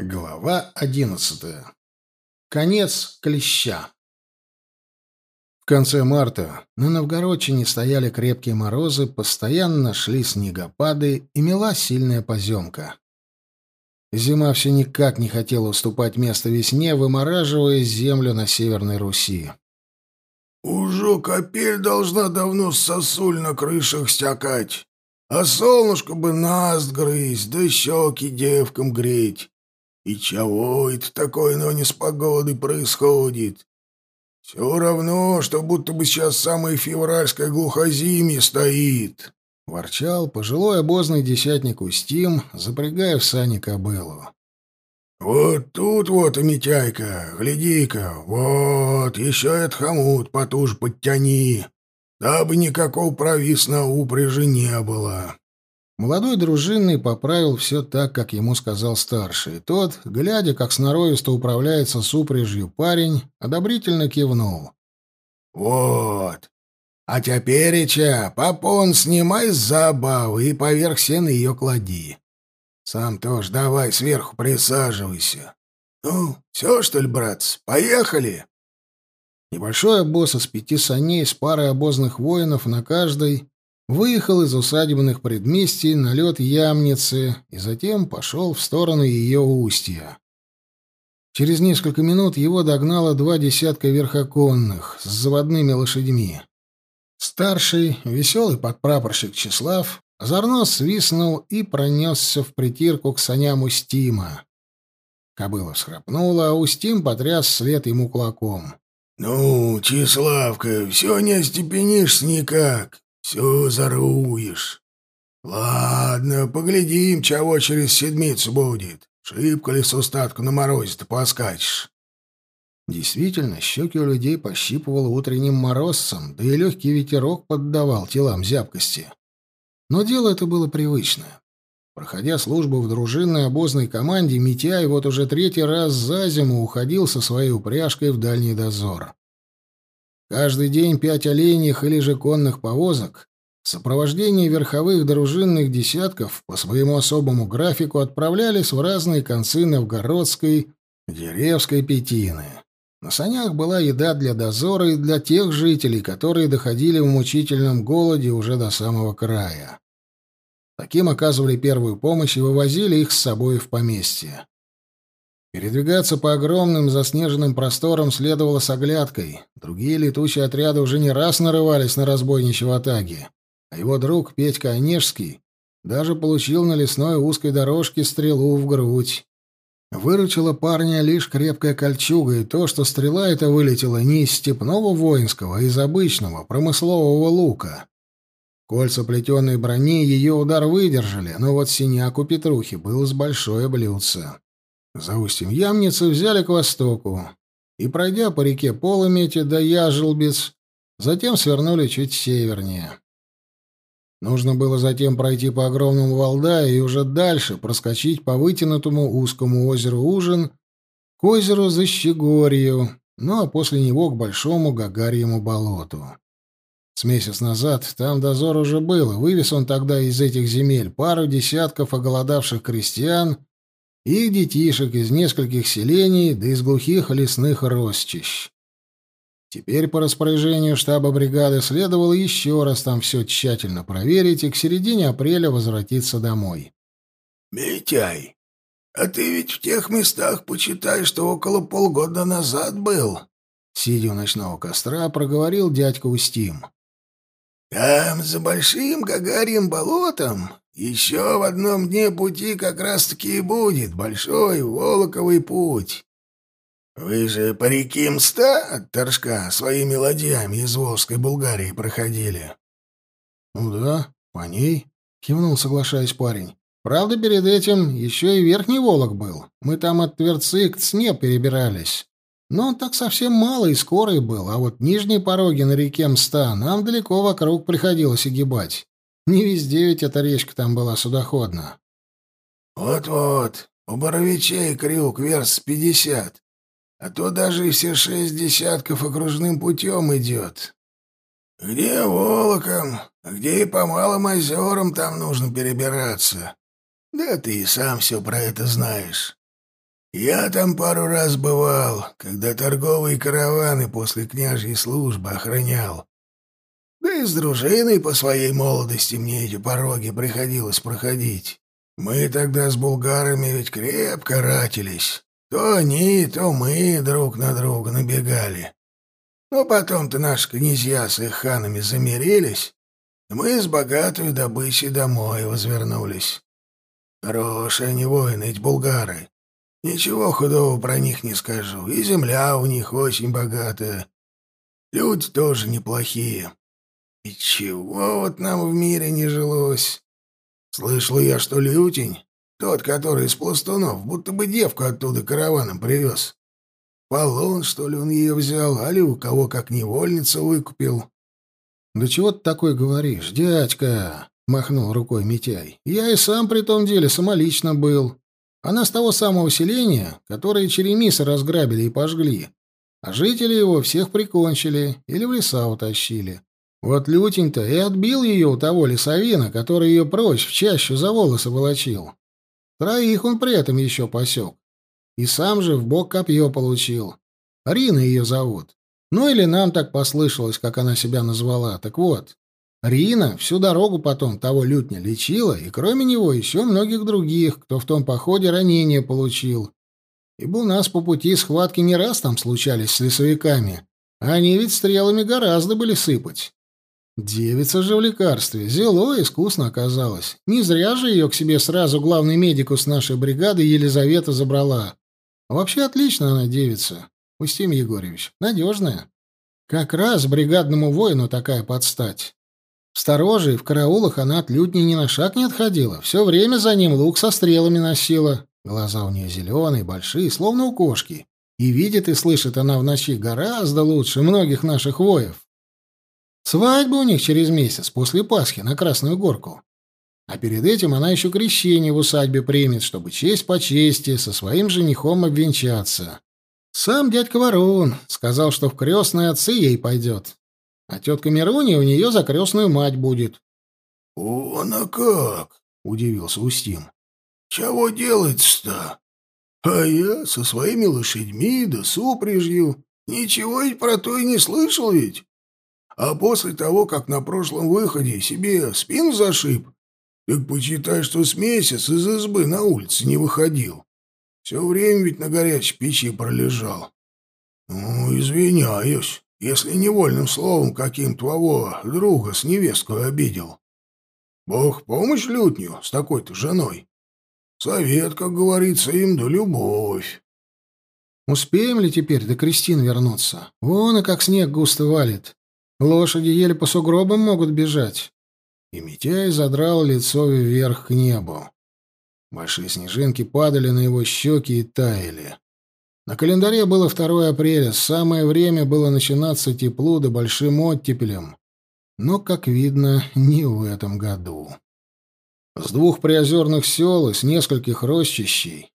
Глава одиннадцатая. Конец клеща. В конце марта на Новгородчине стояли крепкие морозы, постоянно шли снегопады и мела сильная поземка. Зима все никак не хотела уступать место весне, вымораживая землю на Северной Руси. «Уже капель должна давно сосуль на крышах стякать, а солнышко бы нас грызть, да щеки девкам греть. И чего это такое, но не с погодой происходит? Все равно, что будто бы сейчас самое февральское глухозимье стоит». Ворчал пожилой обозный десятник Устим, запрягая в сани кобылу. «Вот тут вот Митяйка, гляди-ка, вот, еще этот хомут потуже подтяни, дабы никакого провис на упряжи не было». Молодой дружинный поправил все так, как ему сказал старший. Тот, глядя, как сноровисто управляется с упряжью парень, одобрительно кивнул. «Вот. А теперь, Ича, попон снимай с забавы и поверх сена ее клади. Сам тоже давай сверху присаживайся. Ну, все, что ли, братцы, поехали?» Небольшой обоз из пяти саней с парой обозных воинов на каждой выехал из усадебных предместий на лед Ямницы и затем пошел в сторону ее устья. Через несколько минут его догнало два десятка верхоконных с заводными лошадьми. Старший, веселый подпрапорщик Числав, озорно свистнул и пронесся в притирку к саням Устима. Кобыла всхрапнула, а Устим потряс след ему кулаком. «Ну, Числавка, все не остепенишься никак. Все заруешь. Ладно, поглядим, чего через седмицу будет. Шибко ли с устатку на морозе-то поскачешь. Действительно, щеки у людей пощипывало утренним морозцем, да и легкий ветерок поддавал телам зябкости. Но дело это было привычное. Проходя службу в дружинной обозной команде, Митяй вот уже третий раз за зиму уходил со своей упряжкой в дальний дозор. Каждый день пять оленьих или же конных повозок в сопровождении верховых дружинных десятков по своему особому графику отправлялись в разные концы Новгородской, Деревской Петины. На санях была еда для дозора и для тех жителей, которые доходили в мучительном голоде уже до самого края. Таким оказывали первую помощь и вывозили их с собой в поместье. Передвигаться по огромным заснеженным просторам следовало с оглядкой. Другие летучие отряды уже не раз нарывались на разбойничьи атаки. А его друг Петька Онежский даже получил на лесной узкой дорожке стрелу в грудь. Выручила парня лишь крепкая кольчуга, и то, что стрела эта вылетела не из степного воинского, а из обычного, промыслового лука. Кольца плетеной брони ее удар выдержали, но вот синяк у Петрухи был с большое блюдце. За устьем Ямницы взяли к востоку и, пройдя по реке Поломети до Яжелбиц, затем свернули чуть севернее. Нужно было затем пройти по огромному Валдаю и уже дальше проскочить по вытянутому узкому озеру Ужин к озеру Защегорью, ну а после него к большому Гагарьему болоту. С месяц назад там дозор уже был, вывез он тогда из этих земель пару десятков оголодавших крестьян и детишек из нескольких селений да из глухих лесных росчищ. Теперь по распоряжению штаба бригады следовало еще раз там все тщательно проверить и к середине апреля возвратиться домой. «Митяй, а ты ведь в тех местах, почитай, что около полгода назад был», сидя у ночного костра, проговорил дядька Устим. «Там, за большим Гагарьем болотом, еще в одном дне пути как раз-таки и будет большой Волоковый путь. Вы же по реке Мста от Торжка своими ладьями из Волжской Булгарии проходили. — Ну да, по ней, — кивнул, соглашаясь парень. — Правда, перед этим еще и Верхний Волок был. Мы там от Тверцы к Цне перебирались. Но он так совсем мало и скорый был, а вот нижние пороги на реке Мста нам далеко вокруг приходилось огибать. Не везде ведь эта речка там была судоходна. Вот-вот, у Боровичей крюк верст пятьдесят, а то даже и все шесть десятков окружным путем идет. Где волоком, а где и по малым озерам там нужно перебираться. Да ты и сам все про это знаешь. Я там пару раз бывал, когда торговые караваны после княжьей службы охранял. Да и с дружиной по своей молодости мне эти пороги приходилось проходить. Мы тогда с булгарами ведь крепко ратились. То они, то мы друг на друга набегали. Но потом-то наши князья с их ханами замирились, и мы с богатой добычей домой возвернулись. Хорошие они воины, эти булгары. Ничего худого про них не скажу. И земля у них очень богатая. Люди тоже неплохие. И чего вот нам в мире не жилось? Слышал я, что Лютень, тот, который из пластунов, будто бы девку оттуда караваном привез. Полон, что ли, он ее взял, а ли у кого как невольница выкупил. — Да чего ты такое говоришь, дядька? — махнул рукой Митяй. — Я и сам при том деле самолично был. Она с того самого селения, которое черемисы разграбили и пожгли. А жители его всех прикончили или в леса утащили. Вот лютень-то и отбил ее у того лесовина, который ее прочь в чащу за волосы волочил. Троих он при этом еще посек. И сам же в бок копье получил. Рина ее зовут. Ну или нам так послышалось, как она себя назвала. Так вот, Рина всю дорогу потом того лютня лечила, и кроме него еще многих других, кто в том походе ранения получил. Ибо у нас по пути схватки не раз там случались с лесовиками, а они ведь стрелами гораздо были сыпать. Девица же в лекарстве. Зело искусно оказалось. Не зря же ее к себе сразу главный медикус нашей бригады Елизавета забрала. Вообще отлично она девица. Устим Егорьевич. Надежная. Как раз бригадному воину такая подстать. В стороже и в караулах она от лютни ни на шаг не отходила. Все время за ним лук со стрелами носила. Глаза у нее зеленые, большие, словно у кошки. И видит и слышит она в ночи гораздо лучше многих наших воев. Свадьба у них через месяц, после Пасхи, на Красную Горку. А перед этим она еще крещение в усадьбе примет, чтобы честь по чести со своим женихом обвенчаться. Сам дядька Ворон сказал, что в крестные отцы ей пойдет. А тетка Мируни у нее за крестную мать будет. — «Он а как?» — удивился Устим. «Чего делать-то? А я со своими лошадьми да супряжью ничего ведь про то и не слышал ведь. А после того, как на прошлом выходе себе спину зашиб, так почитай, что с месяц из избы на улице не выходил. Все время ведь на горячей печи пролежал. Ну, извиняюсь, если невольным словом каким твоего друга с невесткой обидел. Бог помощь лютню с такой-то женой. Совет, как говорится, им да любовь. Успеем ли теперь до Кристин вернуться? Вон и как снег густо валит. Лошади еле по сугробам могут бежать. И Митяй задрал лицо вверх к небу. Большие снежинки падали на его щеки и таяли. На календаре было 2 апреля, самое время было начинаться теплу да большим оттепелем. Но, как видно, не в этом году. С двух приозерных сел и с нескольких рощищей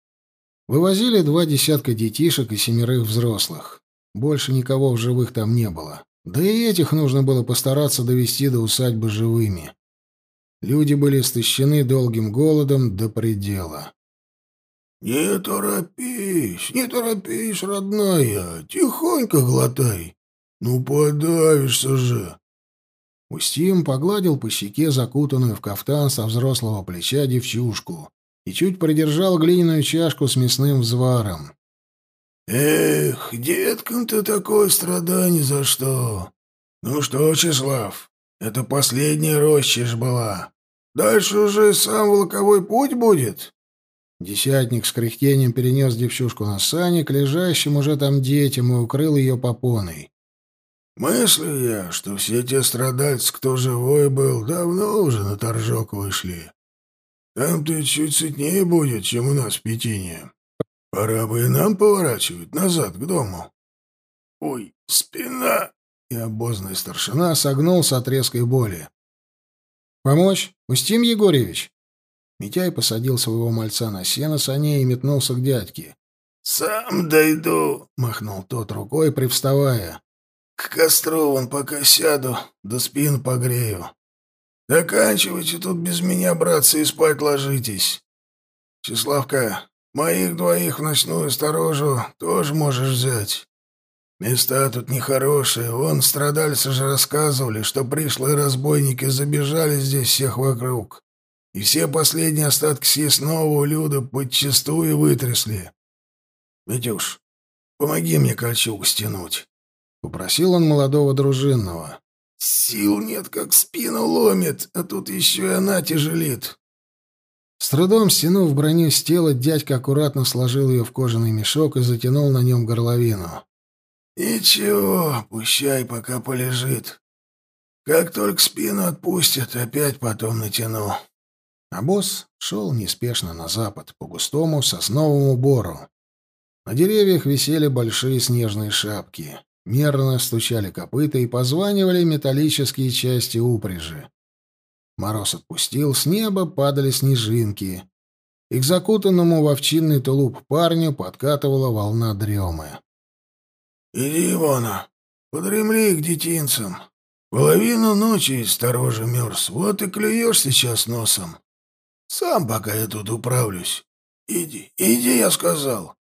вывозили два десятка детишек и семерых взрослых. Больше никого в живых там не было. Да и этих нужно было постараться довести до усадьбы живыми. Люди были истощены долгим голодом до предела. «Не торопись, не торопись, родная, тихонько глотай. Ну, подавишься же!» Устим погладил по щеке закутанную в кафтан со взрослого плеча девчушку и чуть придержал глиняную чашку с мясным взваром. Эх, деткам-то такое страдание за что. Ну что, Числав, это последняя рощищ была. Дальше уже сам волковой путь будет. Десятник с кряхтением перенес девчушку на сани к лежащим уже там детям и укрыл ее попоной. Мыслю я, что все те страдальцы, кто живой был, давно уже на торжок вышли. Там-то чуть сытнее будет, чем у нас в Петине. Пора бы и нам поворачивать назад к дому. Ой, спина! И обозный старшина согнулся от резкой боли. «Помочь? Устим Егорьевич?» Митяй посадил своего мальца на сено саней и метнулся к дядьке. «Сам дойду», — махнул тот рукой, привставая. «К костру вон пока сяду, да спину погрею. Заканчивайте тут без меня, братцы, и спать ложитесь. Числавка, Моих двоих в ночную сторожу тоже можешь взять. Места тут нехорошие. Вон страдальцы же рассказывали, что пришлые разбойники забежали здесь всех вокруг. И все последние остатки съестного люда подчистую вытрясли. Митюш, помоги мне кольчугу стянуть. Попросил он молодого дружинного. Сил нет, как спину ломит, а тут еще и она тяжелит. С трудом стянув броню с тела, дядька аккуратно сложил ее в кожаный мешок и затянул на нем горловину. «Ничего, пущай, пока полежит. Как только спину отпустят, опять потом натяну». А босс шел неспешно на запад, по густому сосновому бору. На деревьях висели большие снежные шапки. Мерно стучали копыта и позванивали металлические части упряжи. Мороз отпустил, с неба падали снежинки. И к закутанному в овчинный тулуп парню подкатывала волна дремы. «Иди, Ивана, подремли к детинцам. Половину ночи сторожа мерз, вот и клюешь сейчас носом. Сам пока я тут управлюсь. Иди, иди, я сказал».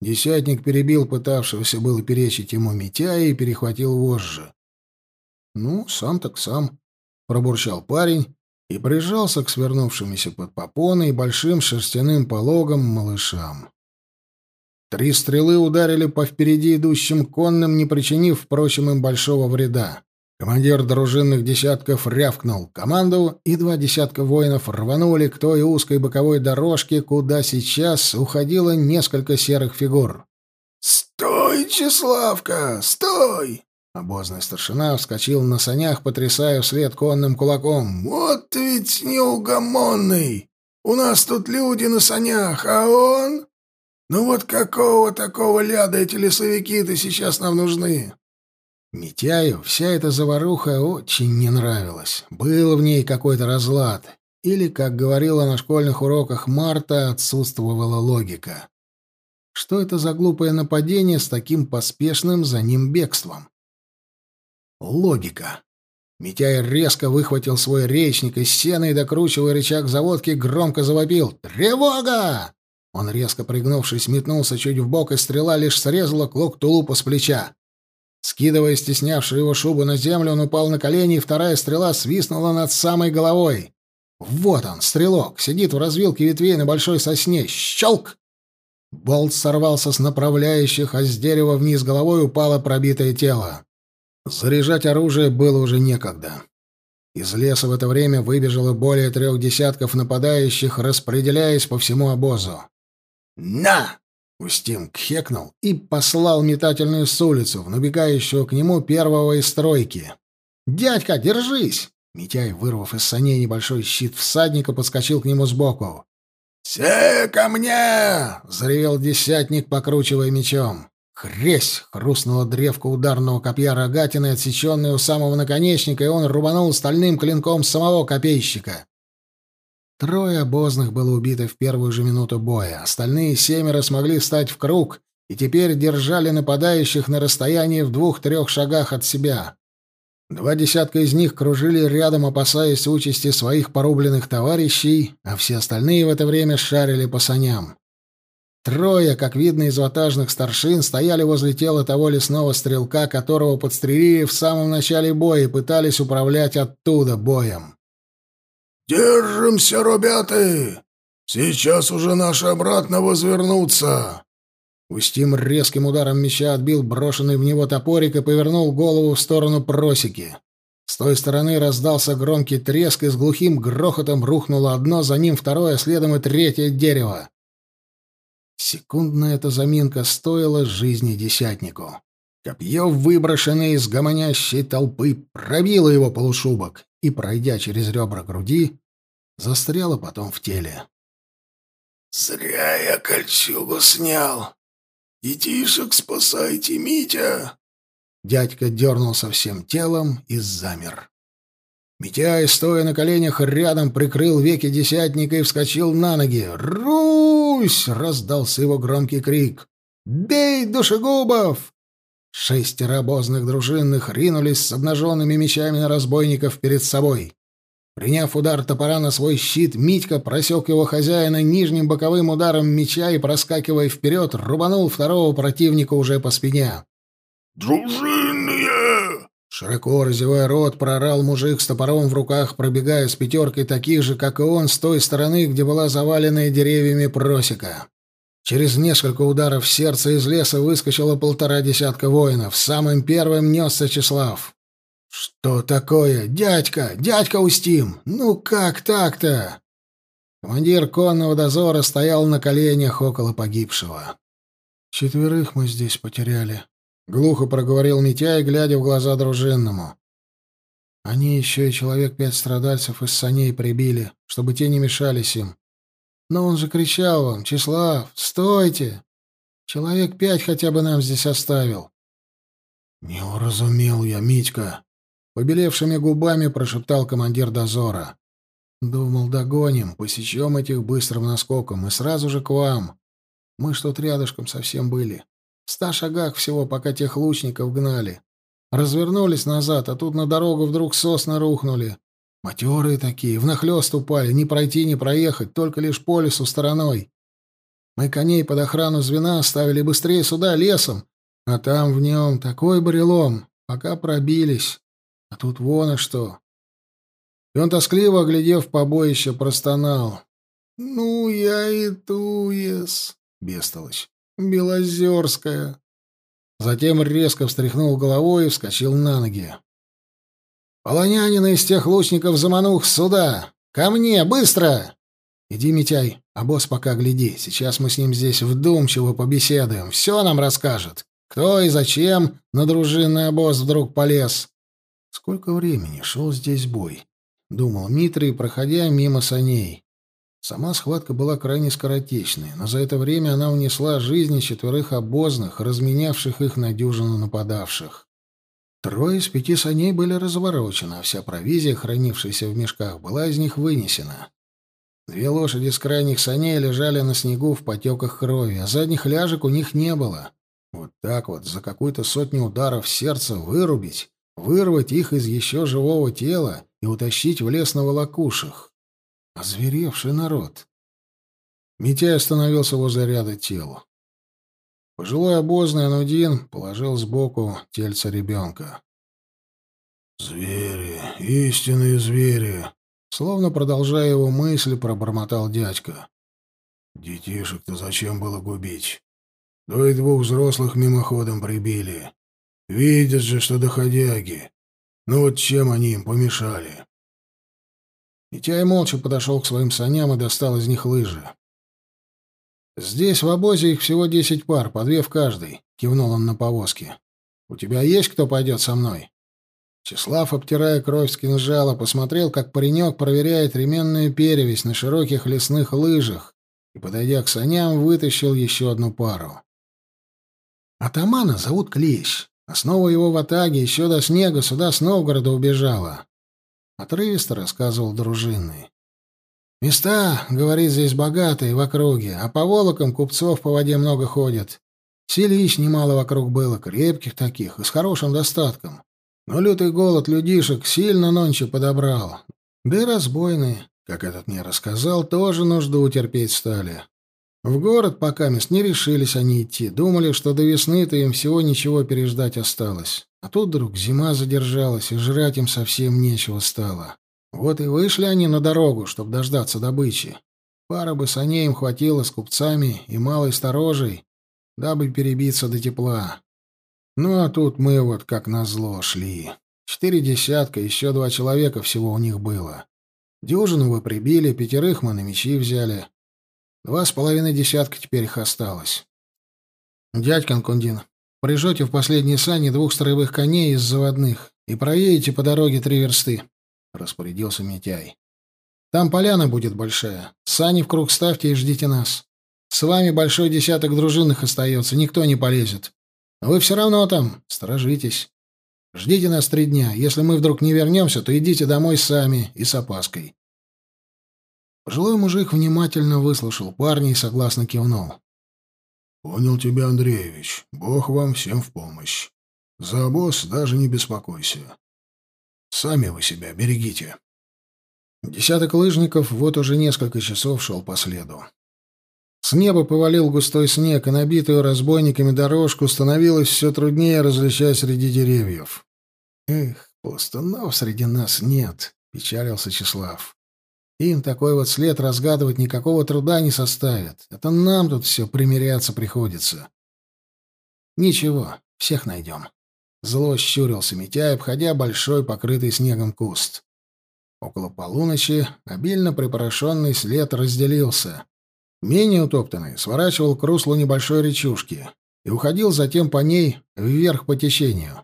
Десятник перебил пытавшегося было перечить ему Митяя и перехватил вожжи. «Ну, сам так сам», — пробурчал парень и прижался к свернувшимися под попоной большим шерстяным пологом малышам. Три стрелы ударили по впереди идущим конным, не причинив, впрочем, им большого вреда. Командир дружинных десятков рявкнул команду, и два десятка воинов рванули к той узкой боковой дорожке, куда сейчас уходило несколько серых фигур. «Стой, Чеславка, стой!» Обозный старшина вскочил на санях, потрясая вслед конным кулаком. «Вот ведь неугомонный! У нас тут люди на санях, а он...» «Ну вот какого такого ляда эти лесовики-то сейчас нам нужны?» Митяю вся эта заваруха очень не нравилась. Был в ней какой-то разлад. Или, как говорила на школьных уроках Марта, отсутствовала логика. Что это за глупое нападение с таким поспешным за ним бегством? Логика. Митяй резко выхватил свой речник из сена и, докручивая рычаг заводки, громко завопил «Тревога!». Он, резко пригнувшись, метнулся чуть в бок, и стрела лишь срезала клок тулупа с плеча. Скидывая стеснявшую его шубу на землю, он упал на колени, и вторая стрела свистнула над самой головой. Вот он, стрелок, сидит в развилке ветвей на большой сосне. Щелк! Болт сорвался с направляющих, а с дерева вниз головой упало пробитое тело. Заряжать оружие было уже некогда. Из леса в это время выбежало более трех десятков нападающих, распределяясь по всему обозу. «На!» — Устим кхекнул и послал метательную с улицу в набегающего к нему первого из стройки. «Дядька, держись!» Митяй, вырвав из саней небольшой щит всадника, подскочил к нему сбоку. «Все ко мне!» — заревел десятник, покручивая мечом. Хресь! Хрустнула древко ударного копья рогатины, отсеченная у самого наконечника, и он рубанул стальным клинком самого копейщика. Трое обозных было убито в первую же минуту боя. Остальные семеро смогли встать в круг и теперь держали нападающих на расстоянии в двух-трех шагах от себя. Два десятка из них кружили рядом, опасаясь участи своих порубленных товарищей, а все остальные в это время шарили по саням. Трое, как видно из ватажных старшин, стояли возле тела того лесного стрелка, которого подстрелили в самом начале боя и пытались управлять оттуда боем. «Держимся, ребята! Сейчас уже наши обратно возвернутся!» Устим резким ударом меча отбил брошенный в него топорик и повернул голову в сторону просеки. С той стороны раздался громкий треск, и с глухим грохотом рухнуло одно, за ним второе, следом и третье дерево. Секундная эта заминка стоила жизни десятнику. Копье, выброшенное из гомонящей толпы, пробило его полушубок и, пройдя через ребра груди, застряло потом в теле. «Зря я кольчугу снял. Детишек спасайте, Митя!» Дядька дернулся всем телом и замер. Митяй, стоя на коленях рядом, прикрыл веки десятника и вскочил на ноги. «Русь!» — раздался его громкий крик. «Бей, душегубов!» Шестеро обозных дружинных ринулись с обнаженными мечами на разбойников перед собой. Приняв удар топора на свой щит, Митька просек его хозяина нижним боковым ударом меча и, проскакивая вперед, рубанул второго противника уже по спине. «Дружинные!» Широко разевая рот, прорал мужик с топором в руках, пробегая с пятеркой таких же, как и он, с той стороны, где была заваленная деревьями просека. Через несколько ударов в сердце из леса выскочило полтора десятка воинов. Самым первым несся Числав. «Что такое? Дядька! Дядька Устим! Ну как так-то?» Командир конного дозора стоял на коленях около погибшего. «Четверых мы здесь потеряли», — глухо проговорил Митяй, глядя в глаза дружинному. «Они еще и человек пять страдальцев из саней прибили, чтобы те не мешались им. Но он же кричал вам, Числав, стойте! Человек пять хотя бы нам здесь оставил. Не уразумел я, Митька. Побелевшими губами прошептал командир дозора. Думал, догоним, посечем этих быстрым наскоком и сразу же к вам. Мы что тут рядышком совсем были. В ста шагах всего, пока тех лучников гнали. Развернулись назад, а тут на дорогу вдруг сосны рухнули. Матерые такие, внахлёст упали, не пройти, не проехать, только лишь по лесу стороной. Мы коней под охрану звена оставили быстрее сюда, лесом, а там в нем такой барелом, пока пробились. А тут вон и что. И он, тоскливо оглядев побоище, простонал. «Ну, я и туес, бестолочь, Белозерская». Затем резко встряхнул головой и вскочил на ноги. Полонянина из тех лучников заманух сюда! Ко мне, быстро! Иди, Митяй, а босс пока гляди. Сейчас мы с ним здесь вдумчиво побеседуем. Все нам расскажет. Кто и зачем на дружинный обоз вдруг полез. Сколько времени шел здесь бой? Думал Митрий, проходя мимо саней. Сама схватка была крайне скоротечной, но за это время она унесла жизни четверых обозных, разменявших их на дюжину нападавших. Трое из пяти саней были разворочены, а вся провизия, хранившаяся в мешках, была из них вынесена. Две лошади с крайних саней лежали на снегу в потеках крови, а задних ляжек у них не было. Вот так вот, за какую-то сотню ударов сердца вырубить, вырвать их из еще живого тела и утащить в лес на волокушах. Озверевший народ. Митяй остановился возле ряда тел. Пожилой обозный Анудин положил сбоку тельца ребенка. «Звери, истинные звери!» Словно продолжая его мысли, пробормотал дядька. «Детишек-то зачем было губить? Да и двух взрослых мимоходом прибили. Видят же, что доходяги. Ну вот чем они им помешали?» Митяй молча подошел к своим саням и достал из них лыжи. «Здесь в обозе их всего десять пар, по две в каждой», — кивнул он на повозке. «У тебя есть кто пойдет со мной?» Числав, обтирая кровь с кинжала, посмотрел, как паренек проверяет ременную перевязь на широких лесных лыжах и, подойдя к саням, вытащил еще одну пару. Атамана зовут Клещ. Основа его в Атаге еще до снега сюда с Новгорода убежала. Отрывисто рассказывал дружинный. Места, говорит, здесь богатые в округе, а по волокам купцов по воде много ходят. Селищ немало вокруг было, крепких таких и с хорошим достатком. Но лютый голод людишек сильно нонче подобрал. Да и разбойные, как этот мне рассказал, тоже нужду терпеть стали. В город пока мест не решились они идти, думали, что до весны-то им всего ничего переждать осталось. А тут вдруг зима задержалась, и жрать им совсем нечего стало. Вот и вышли они на дорогу, чтобы дождаться добычи. Пара бы саней им хватило с купцами и малой сторожей, дабы перебиться до тепла. Ну а тут мы вот как назло шли. Четыре десятка, еще два человека всего у них было. Дюжину вы прибили, пятерых мы на мечи взяли. Два с половиной десятка теперь их осталось. Дядь Конкундин, прижете в последние сани двух строевых коней из заводных и проедете по дороге три версты. — распорядился Митяй. «Там поляна будет большая. Сани в круг ставьте и ждите нас. С вами большой десяток дружинных остается, никто не полезет. Но вы все равно там, сторожитесь. Ждите нас три дня. Если мы вдруг не вернемся, то идите домой сами и с опаской». Пожилой мужик внимательно выслушал парня и согласно кивнул. «Понял тебя, Андреевич. Бог вам всем в помощь. За обоз даже не беспокойся. Сами вы себя берегите. Десяток лыжников вот уже несколько часов шел по следу. С неба повалил густой снег, и набитую разбойниками дорожку становилось все труднее различать среди деревьев. «Эх, пустунов среди нас нет», — печалился Числав. «Им такой вот след разгадывать никакого труда не составит. Это нам тут все примиряться приходится». «Ничего, всех найдем». Зло щурился Митяй, обходя большой покрытый снегом куст. Около полуночи обильно припорошенный след разделился. Менее утоптанный сворачивал к руслу небольшой речушки и уходил затем по ней вверх по течению.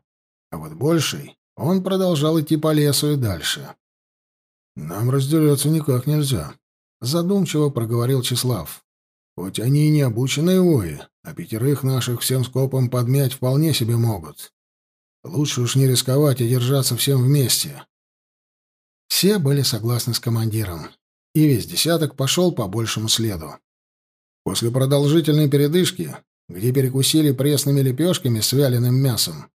А вот больший он продолжал идти по лесу и дальше. «Нам разделяться никак нельзя», — задумчиво проговорил Числав. «Хоть они и не обученные вои, а пятерых наших всем скопом подмять вполне себе могут. Лучше уж не рисковать и держаться всем вместе». Все были согласны с командиром, и весь десяток пошел по большему следу. После продолжительной передышки, где перекусили пресными лепешками с вяленым мясом,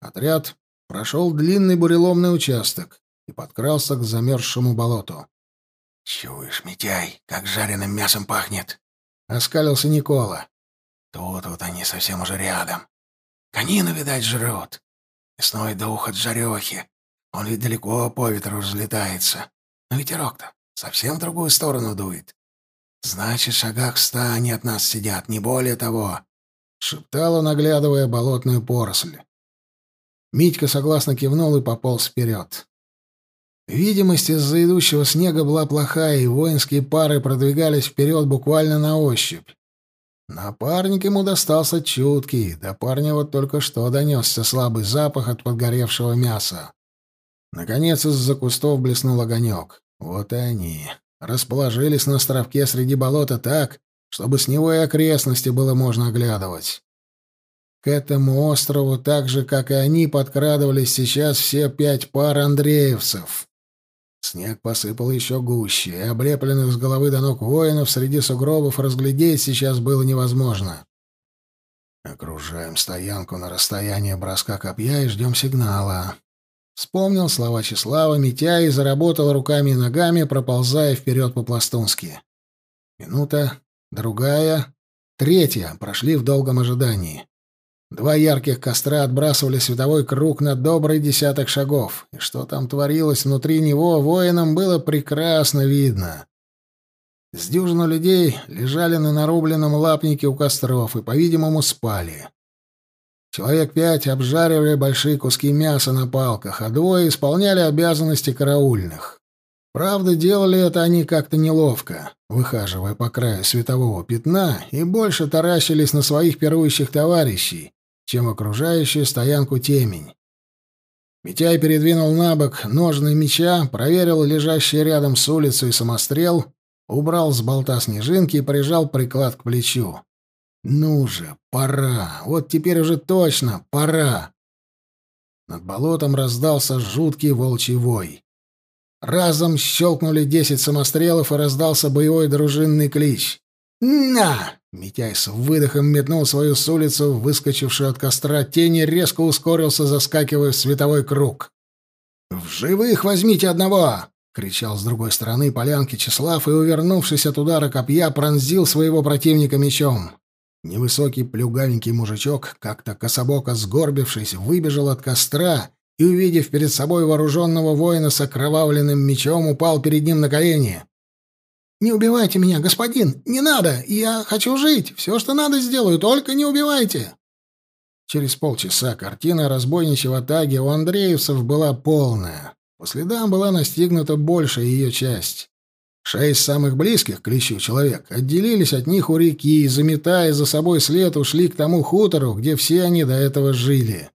отряд прошел длинный буреломный участок и подкрался к замерзшему болоту. «Чуешь, Митяй, как жареным мясом пахнет?» — оскалился Никола. «Тут вот они совсем уже рядом. Конина, видать, жрут. Мясной дух от жарехи. Он ведь далеко по ветру разлетается. Но ветерок-то совсем в другую сторону дует. «Значит, в шагах ста они от нас сидят, не более того», — шептала, наглядывая болотную поросль. Митька согласно кивнул и пополз вперед. Видимость из-за идущего снега была плохая, и воинские пары продвигались вперед буквально на ощупь. Напарник ему достался чуткий, до парня вот только что донесся слабый запах от подгоревшего мяса. Наконец из-за кустов блеснул огонек. Вот и они расположились на островке среди болота так, чтобы с него и окрестности было можно оглядывать. К этому острову, так же, как и они, подкрадывались сейчас все пять пар андреевцев. Снег посыпал еще гуще, и облепленных с головы до ног воинов среди сугробов разглядеть сейчас было невозможно. Окружаем стоянку на расстояние броска копья и ждем сигнала. Вспомнил слова Числава, Митя и заработал руками и ногами, проползая вперед по-пластунски. Минута, другая, третья прошли в долгом ожидании. Два ярких костра отбрасывали световой круг на добрый десяток шагов, и что там творилось внутри него, воинам было прекрасно видно. С дюжину людей лежали на нарубленном лапнике у костров и, по-видимому, спали. Человек пять обжаривали большие куски мяса на палках, а двое исполняли обязанности караульных. Правда, делали это они как-то неловко, выхаживая по краю светового пятна, и больше таращились на своих пирующих товарищей, чем окружающую стоянку темень. Митяй передвинул на бок ножны меча, проверил лежащий рядом с улицей самострел, убрал с болта снежинки и прижал приклад к плечу. Ну же, пора. Вот теперь уже точно пора. Над болотом раздался жуткий волчий вой. Разом щелкнули десять самострелов, и раздался боевой дружинный клич. «На!» — Митяй с выдохом метнул свою с улицу, выскочившую от костра тени, резко ускорился, заскакивая в световой круг. «В живых возьмите одного!» — кричал с другой стороны полянки Числав и, увернувшись от удара копья, пронзил своего противника мечом. Невысокий плюгавенький мужичок, как-то кособоко сгорбившись, выбежал от костра и, увидев перед собой вооруженного воина с окровавленным мечом, упал перед ним на колени. «Не убивайте меня, господин! Не надо! Я хочу жить! Все, что надо, сделаю, только не убивайте!» Через полчаса картина разбойничьего таги у андреевцев была полная. По следам была настигнута большая ее часть. Шесть самых близких к лещу человек отделились от них у реки и, заметая за собой след, ушли к тому хутору, где все они до этого жили.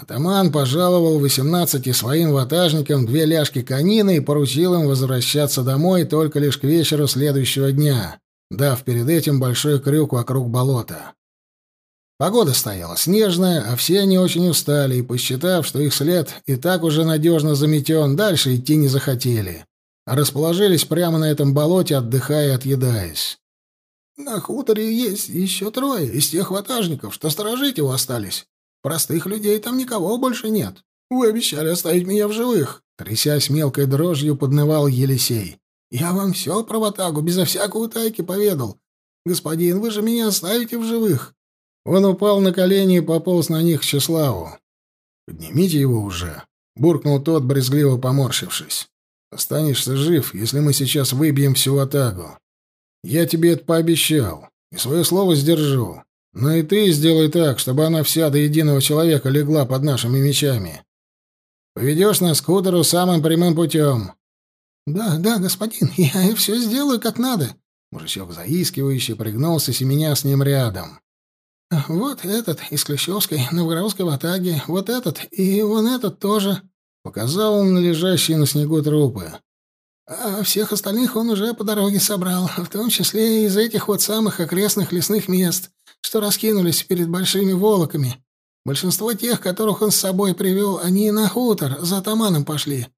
Атаман пожаловал восемнадцати своим ватажникам две ляжки конины и поручил им возвращаться домой только лишь к вечеру следующего дня, дав перед этим большой крюк вокруг болота. Погода стояла снежная, а все они очень устали и, посчитав, что их след и так уже надежно заметен, дальше идти не захотели расположились прямо на этом болоте, отдыхая и отъедаясь. «На хуторе есть еще трое из тех ватажников, что сторожить его остались. Простых людей там никого больше нет. Вы обещали оставить меня в живых. Трясясь мелкой дрожью, поднывал Елисей. «Я вам все про ватагу, безо всякого утайки поведал. Господин, вы же меня оставите в живых!» Он упал на колени и пополз на них к Чеславу. «Поднимите его уже!» — буркнул тот, брезгливо поморщившись. «Останешься жив, если мы сейчас выбьем всю ватагу. Я тебе это пообещал, и свое слово сдержу. Но и ты сделай так, чтобы она вся до единого человека легла под нашими мечами. Поведешь нас к хутору самым прямым путем. Да, да, господин, я все сделаю как надо. Мужичок заискивающий пригнулся, семеня с ним рядом. Вот этот из Клещевской, Новгородской ватаги, вот этот и вон этот тоже. Показал он на лежащие на снегу трупы. А всех остальных он уже по дороге собрал, в том числе и из этих вот самых окрестных лесных мест что раскинулись перед большими волоками. Большинство тех, которых он с собой привел, они на хутор за атаманом пошли.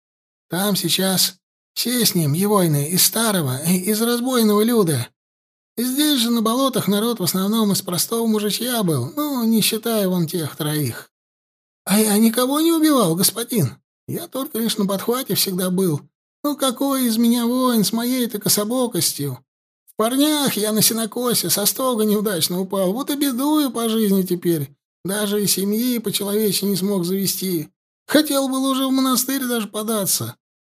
Там сейчас все с ним, евойны, из старого, из разбойного люда. Здесь же на болотах народ в основном из простого мужичья был, ну, не считая вон тех троих. А я никого не убивал, господин. Я только лишь на подхвате всегда был. Ну, какой из меня воин с моей-то кособокостью? Парнях я на сенокосе со стога неудачно упал. Вот и бедую по жизни теперь. Даже и семьи по-человечески не смог завести. Хотел был уже в монастырь даже податься.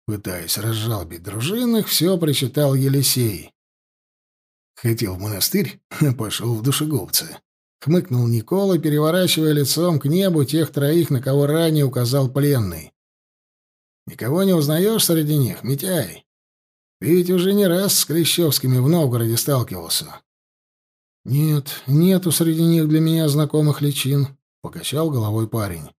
Пытаясь разжалбить дружинных, все прочитал Елисей. Хотел в монастырь, пошел в душегубцы. Хмыкнул Никола, переворачивая лицом к небу тех троих, на кого ранее указал пленный. «Никого не узнаешь среди них, Митяй?» Ведь уже не раз с Клещевскими в Новгороде сталкивался. Нет, нету среди них для меня знакомых личин, покачал головой парень.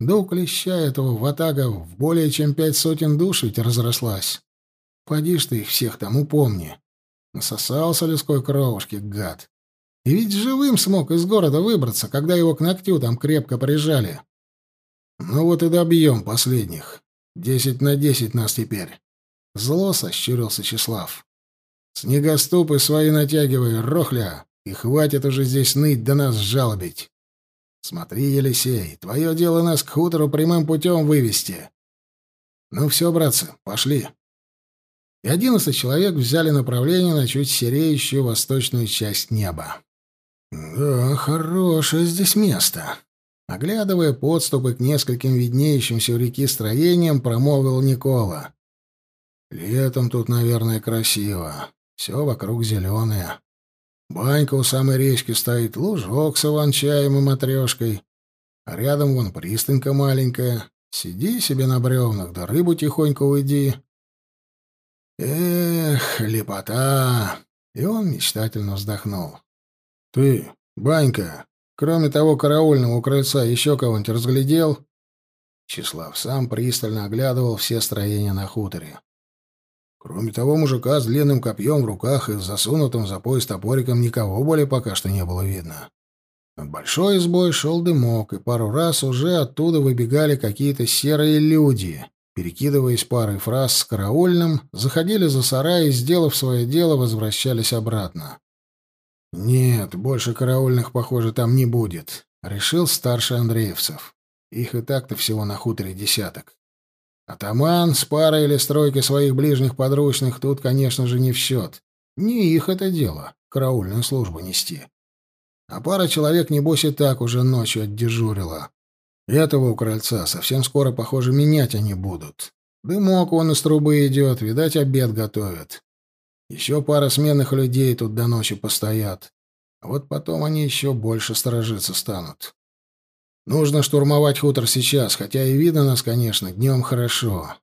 Да у клеща этого ватага в более чем пять сотен душ ведь разрослась. Поди ж ты их всех там упомни. Насосался людской кровушки, гад. И ведь живым смог из города выбраться, когда его к ногтю там крепко прижали. Ну вот и добьем последних. Десять на десять нас теперь. Зло сощурился Числав. «Снегоступы свои натягивай, рохля, и хватит уже здесь ныть да нас жалобить. Смотри, Елисей, твое дело нас к хутору прямым путем вывести. Ну все, братцы, пошли». И одиннадцать человек взяли направление на чуть сереющую восточную часть неба. «Да, хорошее здесь место», Оглядывая подступы к нескольким виднеющимся у реки строениям, промолвил Никола. Летом тут, наверное, красиво. Все вокруг зеленое. Банька у самой речки стоит, лужок с иван-чаем и матрешкой. А рядом вон пристанька маленькая. Сиди себе на бревнах, да рыбу тихонько уйди. Эх, лепота! И он мечтательно вздохнул. Ты, Банька, кроме того караульного у крыльца еще кого-нибудь разглядел? Числав сам пристально оглядывал все строения на хуторе. Кроме того мужика с длинным копьем в руках и засунутым за пояс топориком никого более пока что не было видно. Над большой избой шел дымок, и пару раз уже оттуда выбегали какие-то серые люди. Перекидываясь парой фраз с караульным, заходили за сарай и, сделав свое дело, возвращались обратно. «Нет, больше караульных, похоже, там не будет», — решил старший Андреевцев. Их и так-то всего на хуторе десяток. Атаман с парой или стройкой своих ближних подручных тут, конечно же, не в счет. Не их это дело, караульную службу нести. А пара человек, небось, и так уже ночью отдежурила. Этого у крыльца совсем скоро, похоже, менять они будут. Дымок вон из трубы идет, видать, обед готовят. Еще пара сменных людей тут до ночи постоят. А вот потом они еще больше сторожиться станут. Нужно штурмовать хутор сейчас, хотя и видно нас, конечно, днем хорошо.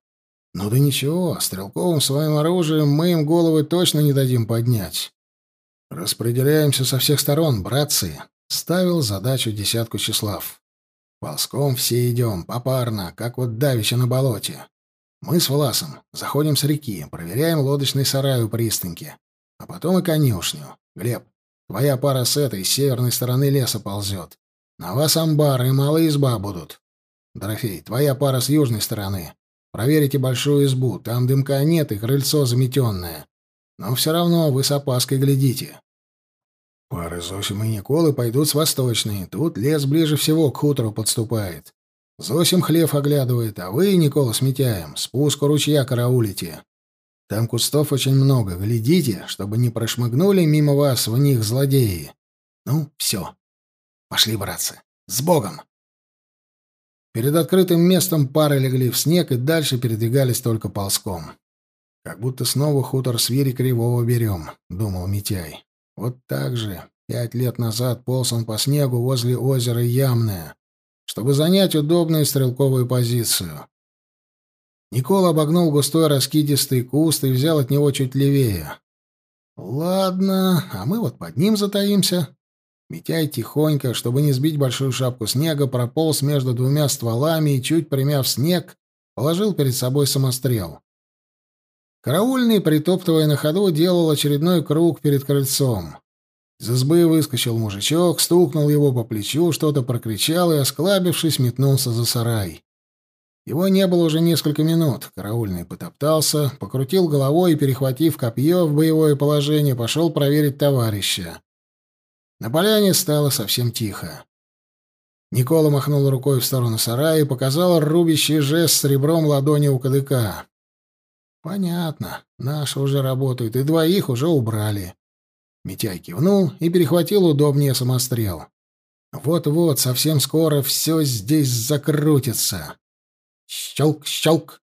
Ну да ничего, стрелковым своим оружием мы им головы точно не дадим поднять. Распределяемся со всех сторон, братцы. Ставил задачу десятку числав. Ползком все идем, попарно, как вот давеча на болоте. Мы с Власом заходим с реки, проверяем лодочный сарай у пристаньки, а потом и конюшню. Глеб, твоя пара с этой, с северной стороны леса ползет. На вас амбар и малая изба будут. Дорофей, твоя пара с южной стороны. Проверите большую избу. Там дымка нет и крыльцо заметенное. Но все равно вы с опаской глядите. Пары Зосим и Николы пойдут с восточной. Тут лес ближе всего к хутору подступает. Зосим хлев оглядывает, а вы, Никола с Митяем, спуск у ручья караулите. Там кустов очень много, глядите, чтобы не прошмыгнули мимо вас в них злодеи. Ну, все. Пошли, братцы. С Богом!» Перед открытым местом пары легли в снег и дальше передвигались только ползком. «Как будто снова хутор свири Кривого берем», — думал Митяй. «Вот так же. Пять лет назад полз он по снегу возле озера Ямное, чтобы занять удобную стрелковую позицию. Никола обогнул густой раскидистый куст и взял от него чуть левее. «Ладно, а мы вот под ним затаимся». Митяй тихонько, чтобы не сбить большую шапку снега, прополз между двумя стволами и, чуть примяв снег, положил перед собой самострел. Караульный, притоптывая на ходу, делал очередной круг перед крыльцом. Из избы выскочил мужичок, стукнул его по плечу, что-то прокричал и, осклабившись, метнулся за сарай. Его не было уже несколько минут. Караульный потоптался, покрутил головой и, перехватив копье в боевое положение, пошел проверить товарища. На поляне стало совсем тихо. Никола махнул рукой в сторону сарая и показал рубящий жест с ребром ладони у кадыка. «Понятно. Наши уже работают, и двоих уже убрали». Митяй кивнул и перехватил удобнее самострел. «Вот-вот, совсем скоро все здесь закрутится». Щелк, щелк.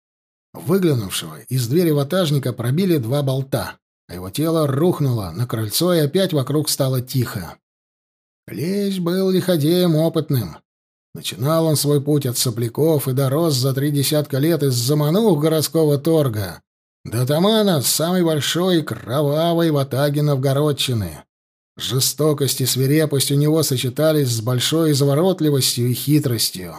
Выглянувшего из двери ватажника пробили два болта, а его тело рухнуло на крыльцо, и опять вокруг стало тихо. Клещ был лиходеем опытным. Начинал он свой путь от сопляков и дорос за три десятка лет из заманух городского торга. До тамана самой большой кровавой ватаги Новгородчины. Жестокость и свирепость у него сочетались с большой изворотливостью и хитростью.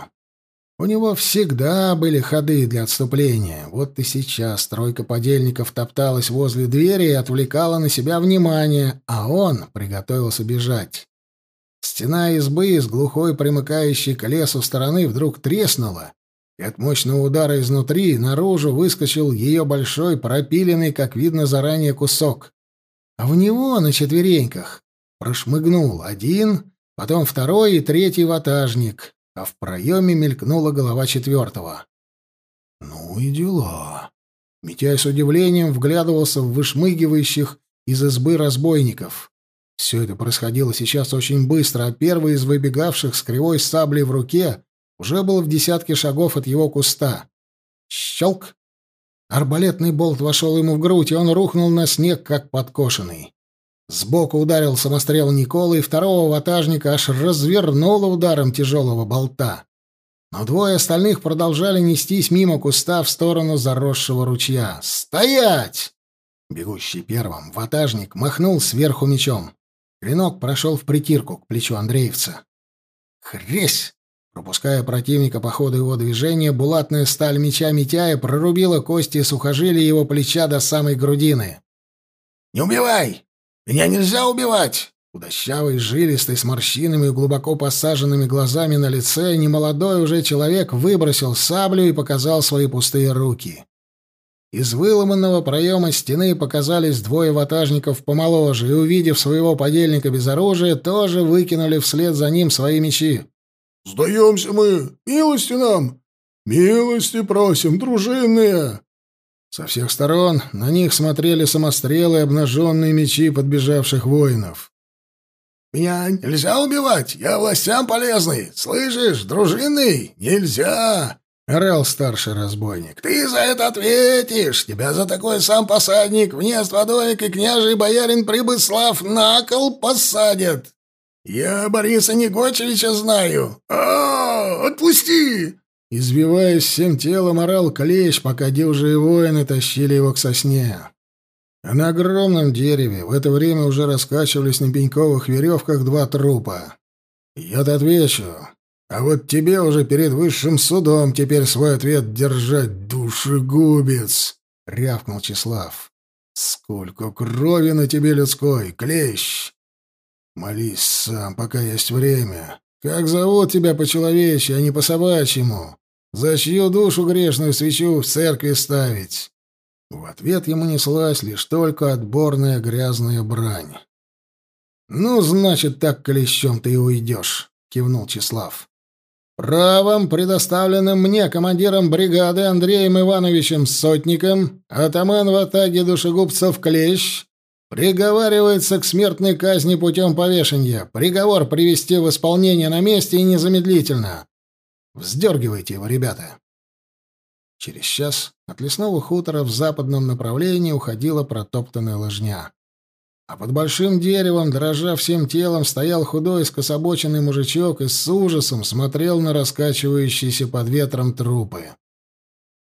У него всегда были ходы для отступления. Вот и сейчас тройка подельников топталась возле двери и отвлекала на себя внимание, а он приготовился бежать. Стена избы с глухой примыкающей к лесу стороны вдруг треснула, и от мощного удара изнутри наружу выскочил ее большой, пропиленный, как видно заранее, кусок. А в него на четвереньках прошмыгнул один, потом второй и третий ватажник, а в проеме мелькнула голова четвертого. «Ну и дела». Митяй с удивлением вглядывался в вышмыгивающих из избы разбойников. Все это происходило сейчас очень быстро, а первый из выбегавших с кривой саблей в руке уже был в десятке шагов от его куста. Щелк! Арбалетный болт вошел ему в грудь, и он рухнул на снег, как подкошенный. Сбоку ударил самострел Николы, и второго ватажника аж развернуло ударом тяжелого болта. Но двое остальных продолжали нестись мимо куста в сторону заросшего ручья. «Стоять!» Бегущий первым, ватажник махнул сверху мечом. Клинок прошел в притирку к плечу Андреевца. «Хресь!» Пропуская противника по ходу его движения, булатная сталь меча Митяя прорубила кости и сухожилия его плеча до самой грудины. «Не убивай! Меня нельзя убивать!» Худощавый, жилистый, с морщинами и глубоко посаженными глазами на лице, немолодой уже человек выбросил саблю и показал свои пустые руки. Из выломанного проема стены показались двое ватажников помоложе, и, увидев своего подельника без оружия, тоже выкинули вслед за ним свои мечи. «Сдаемся мы! Милости нам! Милости просим, дружинные!» Со всех сторон на них смотрели самострелы и обнаженные мечи подбежавших воинов. «Меня нельзя убивать! Я властям полезный! Слышишь, дружинный? Нельзя! — орал старший разбойник. «Ты за это ответишь! Тебя за такой сам посадник, внезд водовик и княжий боярин Прибыслав на кол посадят! Я Бориса Негочевича знаю! а, Отпусти!» Избиваясь всем телом, орал клещ, пока дюжие воины тащили его к сосне. А на огромном дереве в это время уже раскачивались на пеньковых веревках два трупа. «Я-то отвечу. А вот тебе уже перед высшим судом теперь свой ответ держать, душегубец!» — рявкнул Числав. «Сколько крови на тебе людской, клещ! Молись сам, пока есть время. Как зовут тебя по-человечьи, а не по-собачьему? За чью душу грешную свечу в церкви ставить?» В ответ ему неслась лишь только отборная грязная брань. «Ну, значит, так клещом ты и уйдешь», — кивнул Числав. Правом, предоставленным мне командиром бригады Андреем Ивановичем Сотником, атаман в атаге душегубцев Клещ, приговаривается к смертной казни путем повешения. Приговор привести в исполнение на месте и незамедлительно. Вздергивайте его, ребята. Через час от лесного хутора в западном направлении уходила протоптанная лыжня. А под большим деревом, дрожа всем телом, стоял худой скособоченный мужичок и с ужасом смотрел на раскачивающиеся под ветром трупы.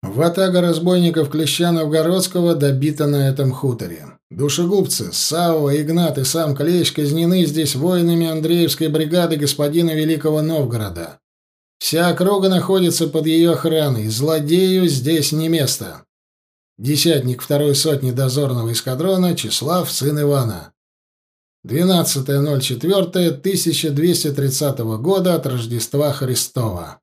Ватага разбойников Клеща Новгородского добита на этом хуторе. Душегубцы, Савва, Игнат и сам Клещ казнены здесь воинами Андреевской бригады господина Великого Новгорода. Вся округа находится под ее охраной. Злодею здесь не место. Десятник второй сотни дозорного эскадрона Числав, сын Ивана. 12.04.1230 года от Рождества Христова.